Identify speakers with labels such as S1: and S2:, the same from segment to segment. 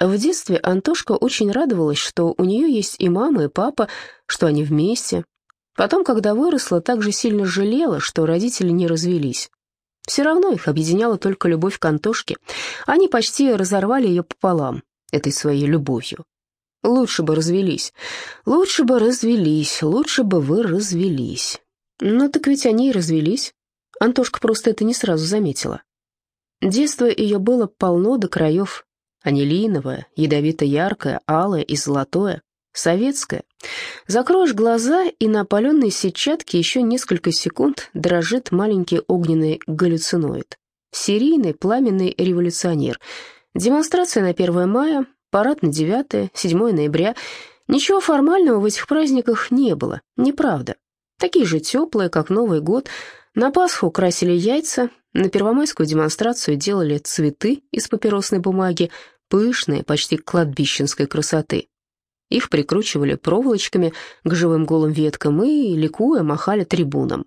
S1: В детстве Антошка очень радовалась, что у нее есть и мама, и папа, что они вместе. Потом, когда выросла, также сильно жалела, что родители не развелись. Все равно их объединяла только любовь к Антошке. Они почти разорвали ее пополам, этой своей любовью. Лучше бы развелись, лучше бы развелись, лучше бы вы развелись. Ну так ведь они и развелись. Антошка просто это не сразу заметила. Детство ее было полно до краев анилиновое, ядовито-яркое, алое и золотое, советское. Закроешь глаза, и на опаленной сетчатке еще несколько секунд дрожит маленький огненный галлюциноид. Серийный пламенный революционер. Демонстрация на 1 мая, парад на 9, 7 ноября. Ничего формального в этих праздниках не было, неправда. Такие же теплые, как Новый год. На Пасху красили яйца, на первомайскую демонстрацию делали цветы из папиросной бумаги, пышные, почти кладбищенской красоты. Их прикручивали проволочками к живым голым веткам и, ликуя, махали трибунам.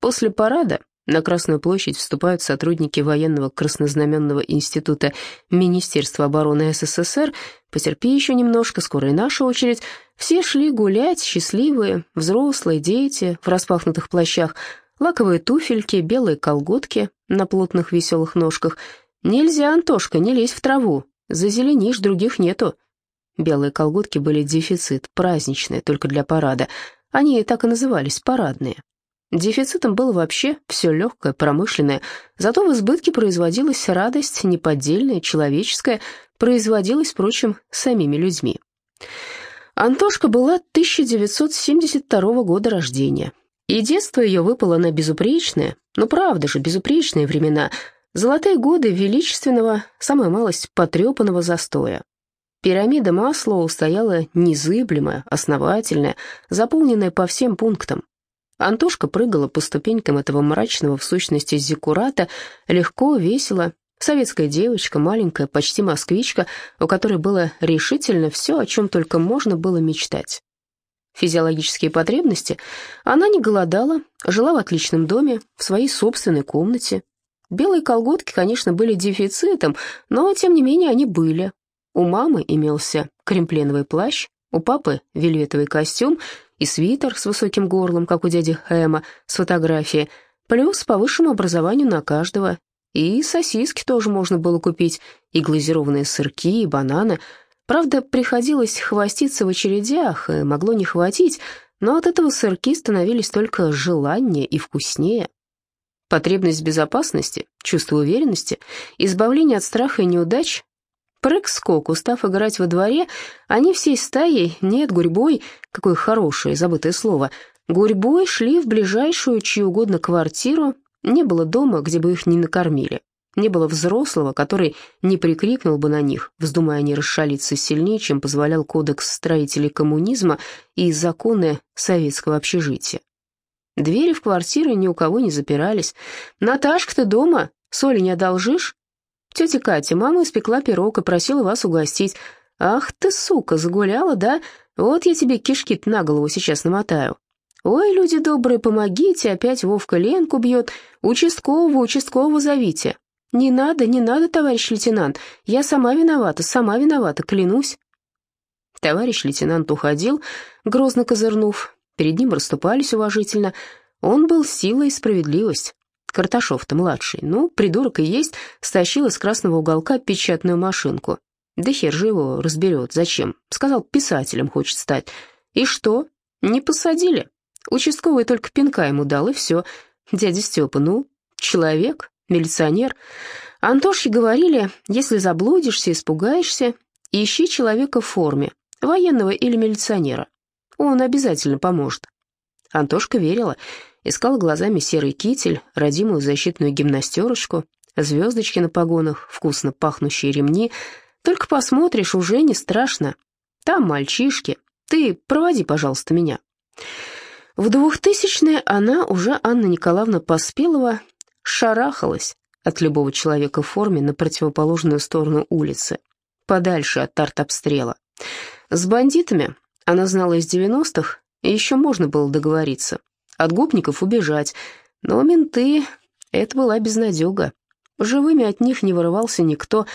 S1: После парада на Красную площадь вступают сотрудники военного краснознаменного института Министерства обороны СССР. Потерпи еще немножко, скоро и наша очередь. Все шли гулять, счастливые, взрослые, дети в распахнутых плащах, лаковые туфельки, белые колготки на плотных веселых ножках. «Нельзя, Антошка, не лезь в траву, Зазеленишь, других нету. Белые колготки были дефицит, праздничные, только для парада. Они так и назывались, парадные. Дефицитом было вообще все легкое, промышленное, зато в избытке производилась радость неподдельная, человеческая, производилась, впрочем, самими людьми. Антошка была 1972 года рождения, и детство ее выпало на безупречные, ну правда же, безупречные времена – Золотые годы величественного, самая малость потрепанного застоя. Пирамида Маслоу стояла незыблемая, основательная, заполненная по всем пунктам. Антошка прыгала по ступенькам этого мрачного в сущности зиккурата, легко, весело. Советская девочка, маленькая, почти москвичка, у которой было решительно все, о чем только можно было мечтать. Физиологические потребности она не голодала, жила в отличном доме, в своей собственной комнате, Белые колготки, конечно, были дефицитом, но, тем не менее, они были. У мамы имелся кремпленовый плащ, у папы вельветовый костюм и свитер с высоким горлом, как у дяди Хэма, с фотографией, плюс по высшему образованию на каждого. И сосиски тоже можно было купить, и глазированные сырки, и бананы. Правда, приходилось хвоститься в очередях, и могло не хватить, но от этого сырки становились только желаннее и вкуснее. Потребность безопасности, чувство уверенности, избавление от страха и неудач. Прыг-скок, устав играть во дворе, они всей стаей, нет, гурьбой, какое хорошее, забытое слово, гурьбой шли в ближайшую чью угодно квартиру, не было дома, где бы их не накормили. Не было взрослого, который не прикрикнул бы на них, вздумая они расшалиться сильнее, чем позволял кодекс строителей коммунизма и законы советского общежития. Двери в квартиры ни у кого не запирались. «Наташка, ты дома? Соли не одолжишь?» «Тетя Катя, мама испекла пирог и просила вас угостить. Ах ты, сука, загуляла, да? Вот я тебе кишки на голову сейчас намотаю». «Ой, люди добрые, помогите, опять Вовка Ленку бьет. Участкового, участкового зовите». «Не надо, не надо, товарищ лейтенант. Я сама виновата, сама виновата, клянусь». Товарищ лейтенант уходил, грозно козырнув. Перед ним расступались уважительно. Он был сила и справедливость. Карташов-то младший, ну, придурок и есть, стащил из красного уголка печатную машинку. Да хер же его разберет, зачем? Сказал, писателем хочет стать. И что? Не посадили. Участковый только пинка ему дал, и все. Дядя Степа, ну, человек, милиционер. Антошке говорили, если заблудишься, испугаешься, ищи человека в форме, военного или милиционера. Он обязательно поможет. Антошка верила, искала глазами серый китель, родимую защитную гимнастерочку, звездочки на погонах, вкусно пахнущие ремни. Только посмотришь, уже не страшно. Там мальчишки. Ты проводи, пожалуйста, меня. В двухтысячные она, уже Анна Николаевна Поспелова, шарахалась от любого человека в форме на противоположную сторону улицы, подальше от артобстрела. С бандитами она знала из девяностых, и еще можно было договориться. От гопников убежать, но менты — это была безнадега. Живыми от них не вырывался никто,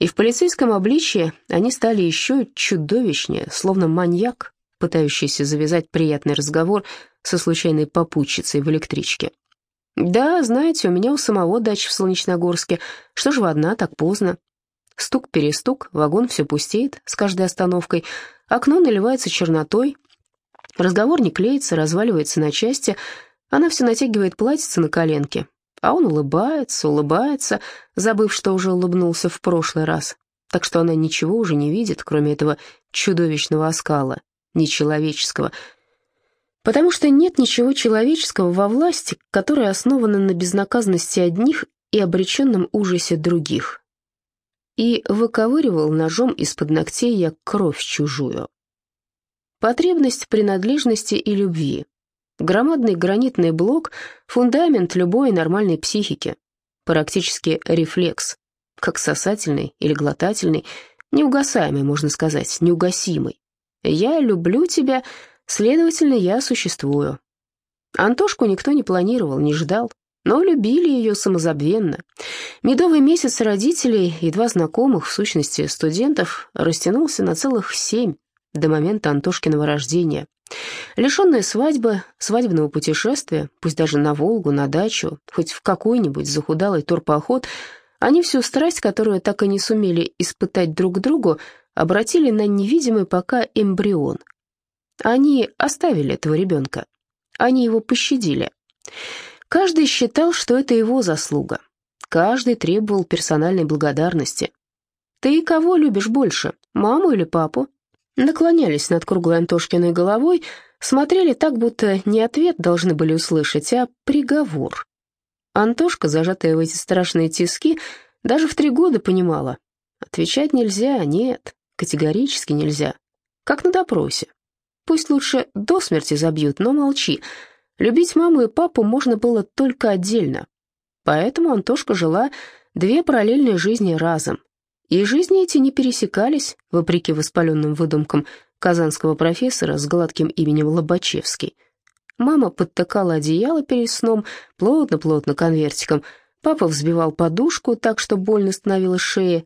S1: И в полицейском обличье они стали еще чудовищнее, словно маньяк, пытающийся завязать приятный разговор со случайной попутчицей в электричке. «Да, знаете, у меня у самого дача в Солнечногорске. Что ж вы одна так поздно?» Стук-перестук, вагон все пустеет с каждой остановкой, окно наливается чернотой, разговор не клеится, разваливается на части, она все натягивает платьице на коленке, а он улыбается, улыбается, забыв, что уже улыбнулся в прошлый раз, так что она ничего уже не видит, кроме этого чудовищного оскала, нечеловеческого, потому что нет ничего человеческого во власти, которая основана на безнаказанности одних и обреченном ужасе других. И выковыривал ножом из-под ногтей я кровь чужую. Потребность принадлежности и любви. Громадный гранитный блок — фундамент любой нормальной психики. Практически рефлекс, как сосательный или глотательный, неугасаемый, можно сказать, неугасимый. Я люблю тебя, следовательно, я существую. Антошку никто не планировал, не ждал, но любили ее самозабвенно. Медовый месяц родителей и два знакомых, в сущности студентов, растянулся на целых семь до момента Антошкиного рождения. Лишенные свадьбы, свадебного путешествия, пусть даже на Волгу, на дачу, хоть в какой-нибудь захудалый турпоход, они всю страсть, которую так и не сумели испытать друг другу, обратили на невидимый пока эмбрион. Они оставили этого ребенка. Они его пощадили. Каждый считал, что это его заслуга. Каждый требовал персональной благодарности. «Ты кого любишь больше, маму или папу?» Наклонялись над круглой Антошкиной головой, смотрели так, будто не ответ должны были услышать, а приговор. Антошка, зажатая в эти страшные тиски, даже в три года понимала. Отвечать нельзя, нет, категорически нельзя. Как на допросе. Пусть лучше до смерти забьют, но молчи. Любить маму и папу можно было только отдельно. Поэтому Антошка жила две параллельные жизни разом. И жизни эти не пересекались, вопреки воспаленным выдумкам казанского профессора с гладким именем Лобачевский. Мама подтыкала одеяло перед сном, плотно-плотно конвертиком. Папа взбивал подушку так, что больно становилась шея.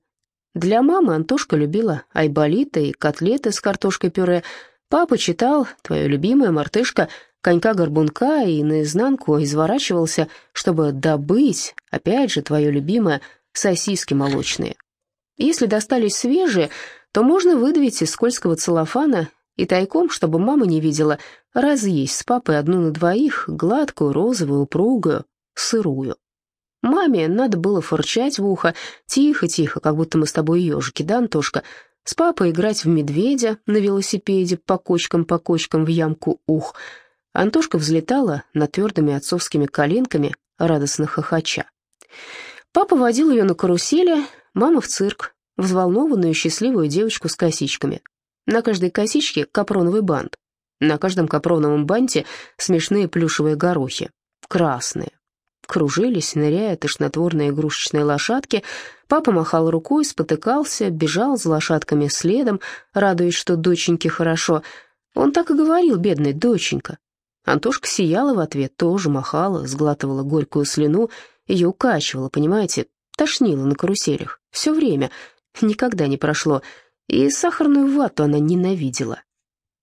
S1: Для мамы Антошка любила айболита и котлеты с картошкой-пюре. Папа читал «Твоя любимая мартышка», конька-горбунка и наизнанку изворачивался, чтобы добыть, опять же, твое любимое, сосиски молочные. Если достались свежие, то можно выдавить из скользкого целлофана и тайком, чтобы мама не видела, разъесть с папой одну на двоих, гладкую, розовую, упругую, сырую. Маме надо было фырчать в ухо, тихо-тихо, как будто мы с тобой ежики, да, Антошка? С папой играть в медведя на велосипеде по кочкам-по кочкам в ямку ух. Антошка взлетала над твердыми отцовскими коленками, радостно хохоча. Папа водил ее на карусели, Мама в цирк, взволнованную счастливую девочку с косичками. На каждой косичке капроновый бант. На каждом капроновом банте смешные плюшевые горохи. Красные. Кружились, ныряя тошнотворные игрушечные лошадки. Папа махал рукой, спотыкался, бежал за лошадками следом, радуясь, что доченьке хорошо. Он так и говорил, бедный доченька. Антошка сияла в ответ, тоже махала, сглатывала горькую слюну, ее укачивала, понимаете, тошнило на каруселях. Все время. Никогда не прошло. И сахарную вату она ненавидела.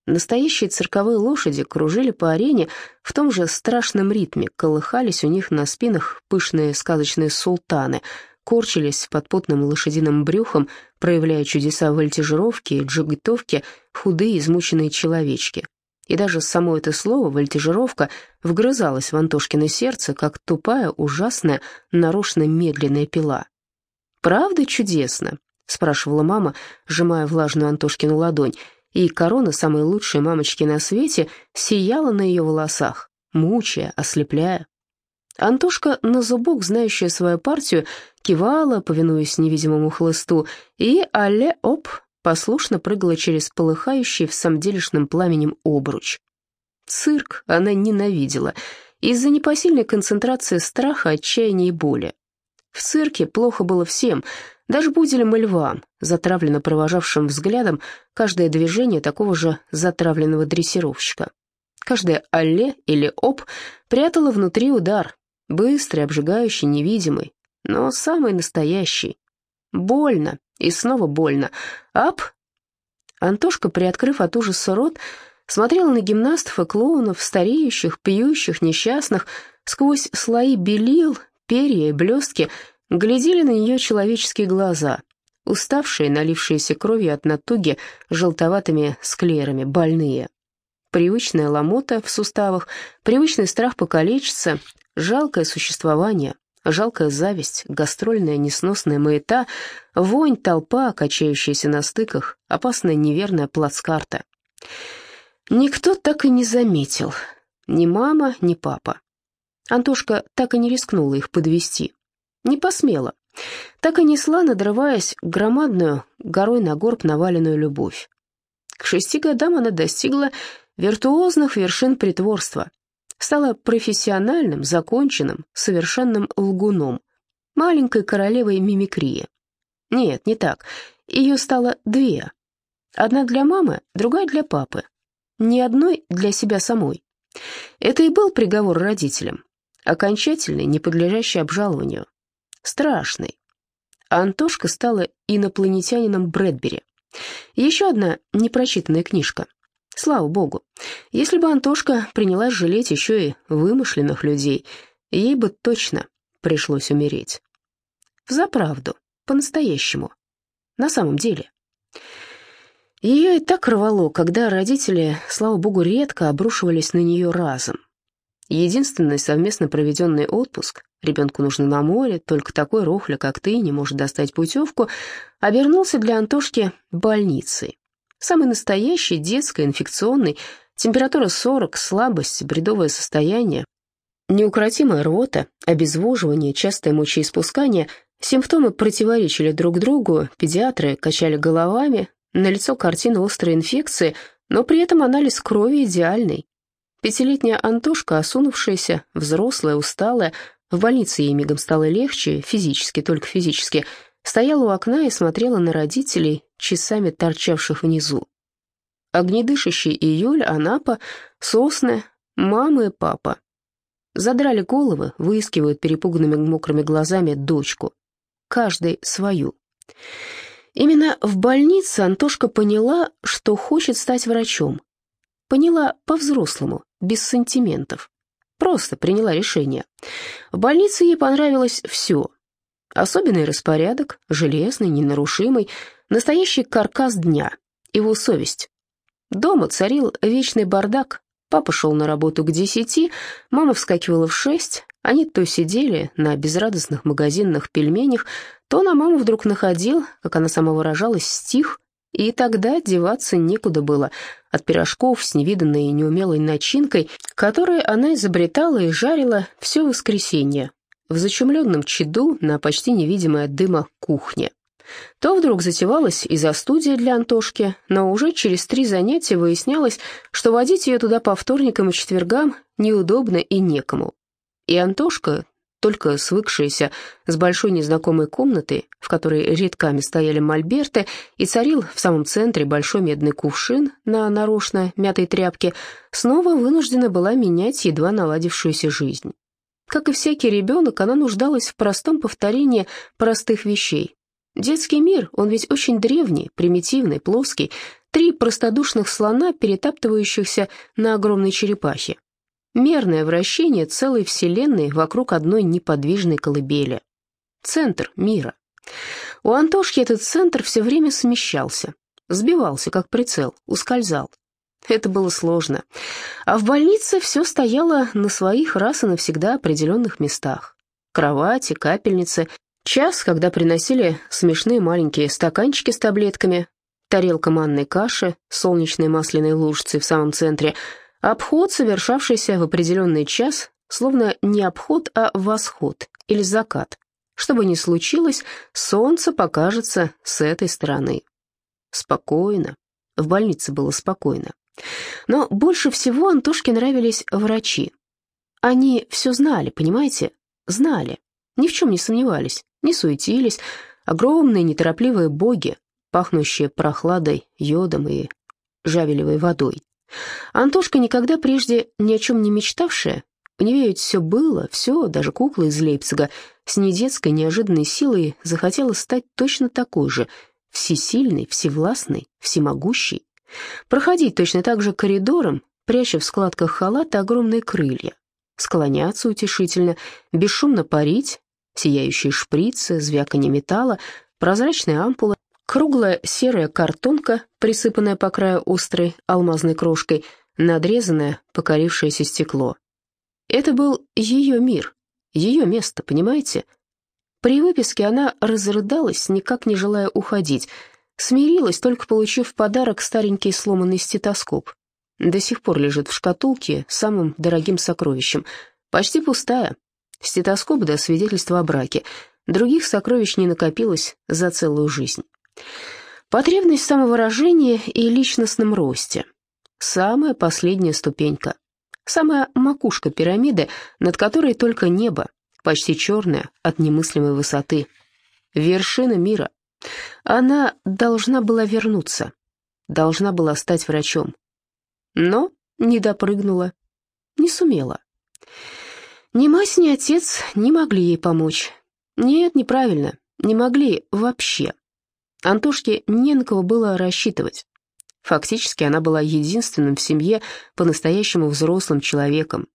S1: Настоящие цирковые лошади кружили по арене в том же страшном ритме, колыхались у них на спинах пышные сказочные султаны, корчились под потным лошадиным брюхом, проявляя чудеса вольтижировки и джигитовки худые измученные человечки. И даже само это слово «вольтижировка» вгрызалось в Антошкино сердце, как тупая, ужасная, нарочно медленная пила. «Правда чудесно?» — спрашивала мама, сжимая влажную Антошкину ладонь, и корона, самой лучшей мамочки на свете, сияла на ее волосах, мучая, ослепляя. Антошка, на зубок знающая свою партию, кивала, повинуясь невидимому хлысту, и алле-оп, послушно прыгала через полыхающий в самделишном пламенем обруч. Цирк она ненавидела из-за непосильной концентрации страха, отчаяния и боли. В цирке плохо было всем, даже буделям и львам, затравленно провожавшим взглядом каждое движение такого же затравленного дрессировщика. Каждое «алле» или «оп» прятало внутри удар, быстрый, обжигающий, невидимый, но самый настоящий. Больно, И снова больно. Ап! Антошка, приоткрыв от ужаса рот, смотрела на гимнастов и клоунов, стареющих, пьющих, несчастных, сквозь слои белил, перья и блестки, глядели на нее человеческие глаза, уставшие, налившиеся кровью от натуги, желтоватыми склерами, больные. Привычная ломота в суставах, привычный страх покалечиться, жалкое существование, жалкая зависть, гастрольная несносная маята, вонь, толпа, качающаяся на стыках, опасная неверная плацкарта. Никто так и не заметил, ни мама, ни папа. Антошка так и не рискнула их подвести, не посмела, так и несла, надрываясь, громадную, горой на горб наваленную любовь. К шести годам она достигла виртуозных вершин притворства, стала профессиональным, законченным, совершенным лгуном, маленькой королевой мимикрии. Нет, не так, ее стало две. Одна для мамы, другая для папы. Ни одной для себя самой. Это и был приговор родителям. Окончательный, не подлежащий обжалованию. Страшный. Антошка стала инопланетянином Брэдбери. Еще одна непрочитанная книжка. Слава богу. Если бы Антошка принялась жалеть еще и вымышленных людей, ей бы точно пришлось умереть. Взаправду, по-настоящему, на самом деле. Ее и так рвало, когда родители, слава богу, редко обрушивались на нее разом. Единственный совместно проведенный отпуск, ребенку нужно на море, только такой рохля, как ты, не может достать путевку, обернулся для Антошки больницей. Самый настоящий, детский, инфекционный, температура 40, слабость, бредовое состояние, неукротимая рвота, обезвоживание, частое мочеиспускание, симптомы противоречили друг другу, педиатры качали головами, на лицо картина острой инфекции, но при этом анализ крови идеальный. Пятилетняя Антошка, осунувшаяся, взрослая, усталая, в больнице ей мигом стало легче, физически, только физически – стояла у окна и смотрела на родителей, часами торчавших внизу. Огнедышащий июль, Анапа, сосны, мама и папа. Задрали головы, выискивают перепуганными мокрыми глазами дочку. Каждый свою. Именно в больнице Антошка поняла, что хочет стать врачом. Поняла по-взрослому, без сантиментов. Просто приняла решение. В больнице ей понравилось все. Особенный распорядок, железный, ненарушимый, настоящий каркас дня, его совесть. Дома царил вечный бардак. Папа шел на работу к десяти, мама вскакивала в шесть. Они то сидели на безрадостных магазинных пельменях, то на маму вдруг находил, как она сама выражалась, стих, и тогда деваться некуда было от пирожков с невиданной и неумелой начинкой, которые она изобретала и жарила все воскресенье, в зачумленном чаду на почти невидимой от дыма кухне. То вдруг затевалась и за студия для Антошки, но уже через три занятия выяснялось, что водить ее туда по вторникам и четвергам неудобно и некому. И Антошка, только свыкшаяся с большой незнакомой комнатой, в которой редками стояли мольберты, и царил в самом центре большой медный кувшин на нарочно мятой тряпке, снова вынуждена была менять едва наладившуюся жизнь. Как и всякий ребенок, она нуждалась в простом повторении простых вещей. Детский мир, он ведь очень древний, примитивный, плоский. Три простодушных слона, перетаптывающихся на огромной черепахе. Мерное вращение целой вселенной вокруг одной неподвижной колыбели. Центр мира. У Антошки этот центр все время смещался, сбивался, как прицел, ускользал. Это было сложно. А в больнице все стояло на своих раз и навсегда определенных местах. Кровати, капельницы, час, когда приносили смешные маленькие стаканчики с таблетками, тарелка манной каши, солнечной масляной лужицей в самом центре, обход, совершавшийся в определенный час, словно не обход, а восход или закат. Что бы ни случилось, солнце покажется с этой стороны. Спокойно. В больнице было спокойно. Но больше всего Антошке нравились врачи. Они все знали, понимаете? Знали. Ни в чем не сомневались, не суетились. Огромные неторопливые боги, пахнущие прохладой, йодом и жавелевой водой. Антошка, никогда прежде ни о чем не мечтавшая, У нее ведь все было, все, даже кукла из Лейпцига, с недетской неожиданной силой захотела стать точно такой же, всесильной, всевластной, всемогущей. Проходить точно так же коридором, пряча в складках халата огромные крылья. Склоняться утешительно, бесшумно парить, сияющие шприцы, звяканье металла, прозрачная ампула, круглая серая картонка, присыпанная по краю острой алмазной крошкой, надрезанное, покорившееся стекло. Это был ее мир, ее место, понимаете? При выписке она разрыдалась, никак не желая уходить, смирилась, только получив в подарок старенький сломанный стетоскоп. До сих пор лежит в шкатулке самым дорогим сокровищем, почти пустая. Стетоскоп до свидетельства о браке. Других сокровищ не накопилось за целую жизнь. Потребность в самовыражении и личностном росте. Самая последняя ступенька. Самая макушка пирамиды, над которой только небо, почти черное от немыслимой высоты. Вершина мира. Она должна была вернуться, должна была стать врачом. Но не допрыгнула, не сумела. Ни мать, ни отец не могли ей помочь. Нет, неправильно, не могли вообще. Антошке не на кого было рассчитывать. Фактически она была единственным в семье по-настоящему взрослым человеком.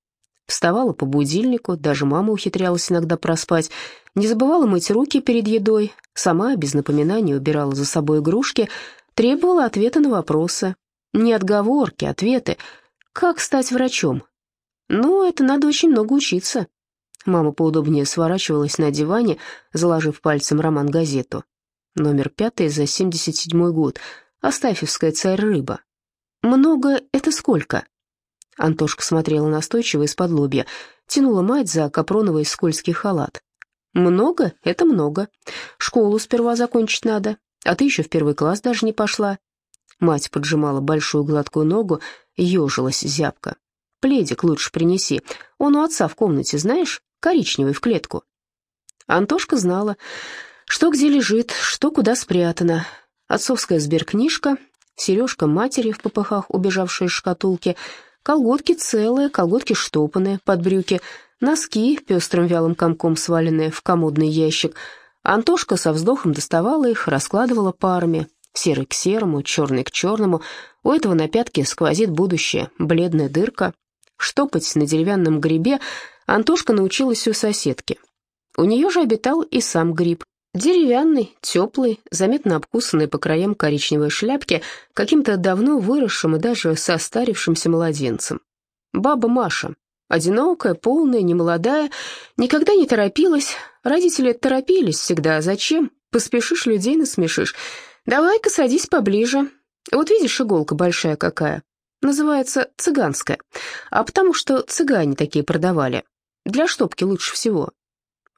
S1: Вставала по будильнику, даже мама ухитрялась иногда проспать, не забывала мыть руки перед едой, сама без напоминания убирала за собой игрушки, требовала ответа на вопросы. Не отговорки, ответы. Как стать врачом? Ну, это надо очень много учиться. Мама поудобнее сворачивалась на диване, заложив пальцем роман-газету. Номер пятый за семьдесят седьмой год — Астафьевская царь-рыба. Много — это сколько?» Антошка смотрела настойчиво из-под лобья, тянула мать за капроновый скользкий халат. «Много — это много. Школу сперва закончить надо, а ты еще в первый класс даже не пошла». Мать поджимала большую гладкую ногу, ежилась зябко. «Пледик лучше принеси. Он у отца в комнате, знаешь, коричневый в клетку». Антошка знала, что где лежит, что куда спрятано, отцовская сберкнижка, сережка матери в попыхах, убежавшая из шкатулки, колготки целые, колготки штопанные под брюки, носки пестрым вялым комком сваленные в комодный ящик. Антошка со вздохом доставала их, раскладывала парами, серый к серому, черный к черному. У этого на пятке сквозит будущее, бледная дырка. Штопать на деревянном грибе Антошка научилась у соседки. У нее же обитал и сам гриб. Деревянный, теплый, заметно обкусанный по краям коричневой шляпки, каким-то давно выросшим и даже состарившимся младенцем. Баба Маша, одинокая, полная, немолодая, никогда не торопилась. Родители торопились всегда. Зачем? Поспешишь, людей насмешишь. Давай-ка садись поближе. Вот видишь, иголка большая какая. Называется цыганская. А потому что цыгане такие продавали. Для штопки лучше всего.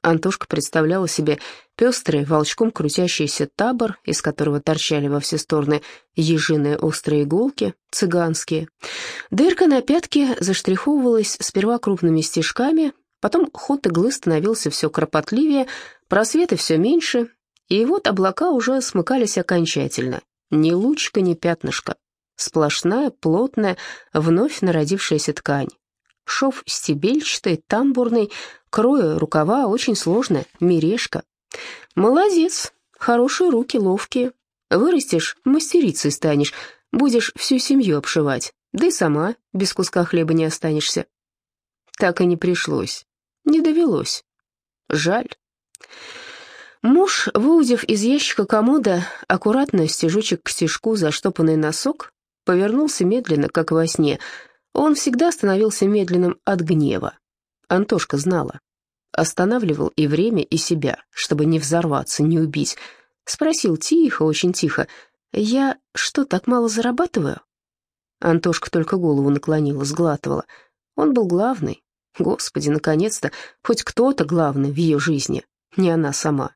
S1: Антошка представляла себе пестрый, волчком крутящийся табор, из которого торчали во все стороны ежиные острые иголки, цыганские. Дырка на пятке заштриховывалась сперва крупными стежками, потом ход иглы становился все кропотливее, просветы все меньше, и вот облака уже смыкались окончательно. Ни лучка, ни пятнышка. Сплошная, плотная, вновь народившаяся ткань. Шов стебельчатый, тамбурный, Крою рукава очень сложно, мережка. Молодец, хорошие руки, ловкие. Вырастешь, мастерицей станешь, будешь всю семью обшивать, да и сама без куска хлеба не останешься. Так и не пришлось, не довелось. Жаль. Муж, выудив из ящика комода аккуратно стежочек к стежку заштопанный носок, повернулся медленно, как во сне. Он всегда становился медленным от гнева. Антошка знала. Останавливал и время, и себя, чтобы не взорваться, не убить. Спросил тихо, очень тихо, «Я что, так мало зарабатываю?» Антошка только голову наклонила, сглатывала. Он был главный. Господи, наконец-то, хоть кто-то главный в ее жизни, не она сама.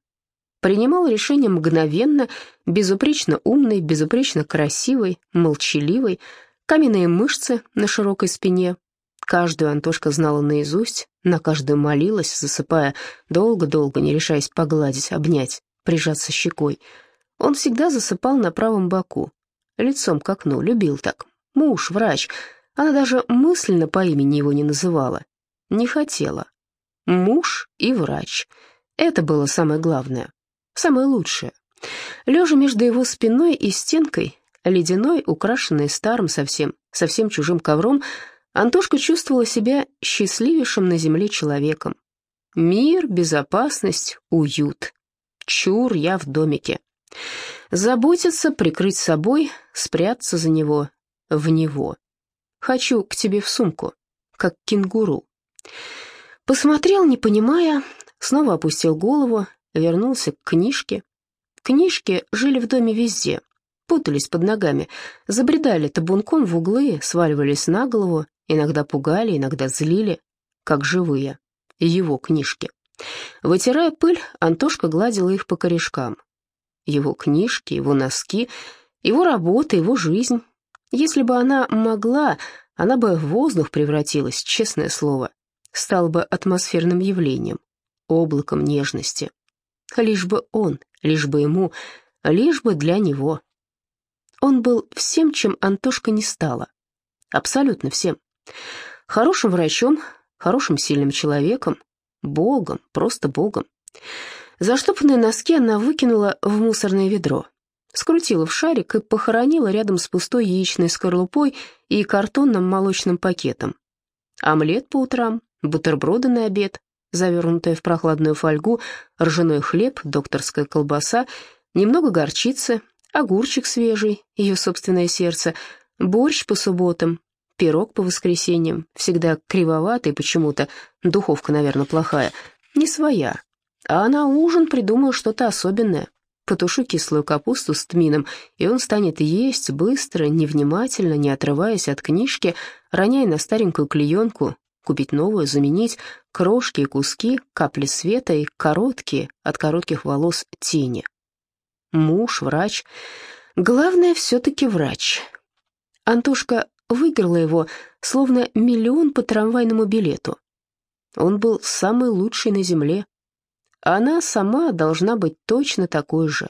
S1: Принимал решение мгновенно, безупречно умный, безупречно красивый, молчаливый, каменные мышцы на широкой спине, Каждую Антошка знала наизусть, на каждую молилась, засыпая, долго-долго, не решаясь погладить, обнять, прижаться щекой. Он всегда засыпал на правом боку, лицом к окну, любил так. Муж, врач, она даже мысленно по имени его не называла. Не хотела. Муж и врач. Это было самое главное, самое лучшее. Лежа между его спиной и стенкой, ледяной, украшенной старым совсем, совсем чужим ковром, Антошка чувствовала себя счастливейшим на земле человеком. Мир, безопасность, уют. Чур я в домике. Заботиться, прикрыть собой, спрятаться за него, в него. Хочу к тебе в сумку, как кенгуру. Посмотрел, не понимая, снова опустил голову, вернулся к книжке. Книжки жили в доме везде, путались под ногами, забредали табунком в углы, сваливались на голову, иногда пугали, иногда злили, как живые, его книжки. Вытирая пыль, Антошка гладила их по корешкам. Его книжки, его носки, его работа, его жизнь. Если бы она могла, она бы в воздух превратилась, честное слово, стала бы атмосферным явлением, облаком нежности. Лишь бы он, лишь бы ему, лишь бы для него. Он был всем, чем Антошка не стала. Абсолютно всем. Хорошим врачом, хорошим сильным человеком, Богом, просто Богом. Заштопанные носки она выкинула в мусорное ведро, скрутила в шарик и похоронила рядом с пустой яичной скорлупой и картонным молочным пакетом. Омлет по утрам, бутерброды на обед, завернутая в прохладную фольгу, ржаной хлеб, докторская колбаса, немного горчицы, огурчик свежий, ее собственное сердце, борщ по субботам, пирог по воскресеньям, всегда кривоватый почему-то, духовка, наверное, плохая, не своя. А на ужин придумал что-то особенное. Потушу кислую капусту с тмином, и он станет есть быстро, невнимательно, не отрываясь от книжки, роняя на старенькую клеенку, купить новую, заменить, крошки и куски, капли света и короткие, от коротких волос, тени. Муж, врач. Главное, все-таки врач. Антошка выиграла его, словно миллион по трамвайному билету. Он был самый лучший на земле. Она сама должна быть точно такой же.